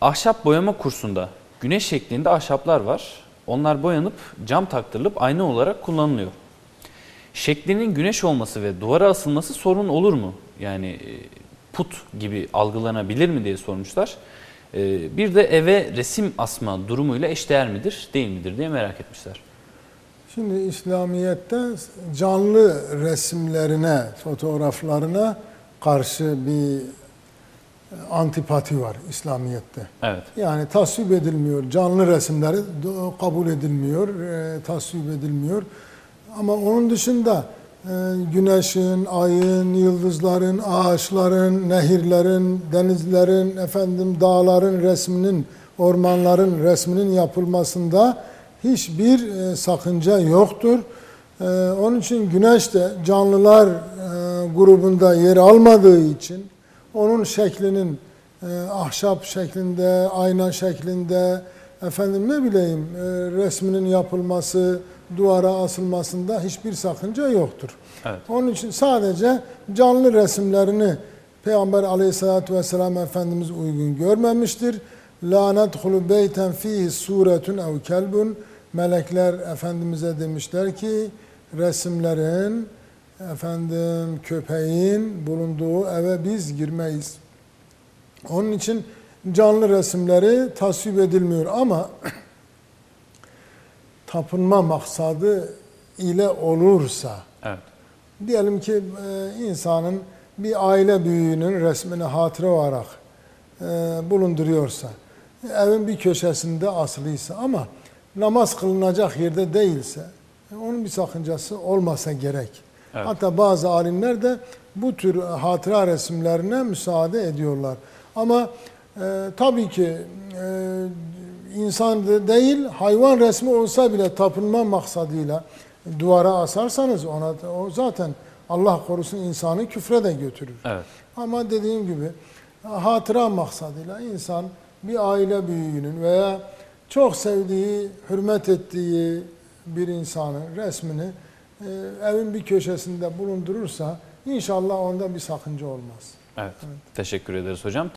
Ahşap boyama kursunda güneş şeklinde ahşaplar var. Onlar boyanıp cam taktırılıp ayna olarak kullanılıyor. Şeklinin güneş olması ve duvara asılması sorun olur mu? Yani e, put gibi algılanabilir mi diye sormuşlar. E, Bir de eve resim asma durumuyla eşdeğer midir, değil midir diye merak etmişler. Şimdi İslamiyet'te canlı resimlerine, fotoğraflarına karşı bir antipati var İslamiyet'te. Evet, Yani tasvip edilmiyor. Canlı resimleri kabul edilmiyor, e, tasvip edilmiyor. Ama onun dışında e, güneşin, ayın, yıldızların, ağaçların, nehirlerin, denizlerin, efendim dağların resminin, ormanların resminin yapılmasında hiçbir e, sakınca yoktur. Onun için güneş de canlılar grubunda yer almadığı için onun şeklinin e, ahşap şeklinde, ayna şeklinde, efendim ne bileyim e, resminin yapılması, duvara asılmasında hiçbir sakınca yoktur. evet. Onun için sadece canlı resimlerini Peygamber aleyhissalatü vesselam Efendimiz uygun görmemiştir. La nedhulu beyten fihi suretun ev kelbun. Melekler Efendimiz'e demişler ki resimlerin efendim köpeğin bulunduğu eve biz girmeyiz. Onun için canlı resimleri tasvip edilmiyor ama tapınma maksadı ile olursa Evet. diyelim ki e, insanın bir aile büyüğünün resmini hatıra olarak e, bulunduruyorsa evin bir köşesinde asılıysa ama namaz kılınacak yerde değilse e, onun bir sakıncası olmasa gerek. Evet. Hatta bazı alimler de bu tür hatıra resimlerine müsaade ediyorlar. Ama e, tabii ki e, insan de değil hayvan resmi olsa bile tapınma maksadıyla duvara asarsanız ona o zaten Allah korusun insanı küfre de götürür. Evet. Ama dediğim gibi hatıra maksadıyla insan bir aile büyüğünün veya çok sevdiği, hürmet ettiği bir insanın resmini e, evin bir köşesinde bulundurursa inşallah onda bir sakınca olmaz. Evet. Teşekkür ederiz hocam.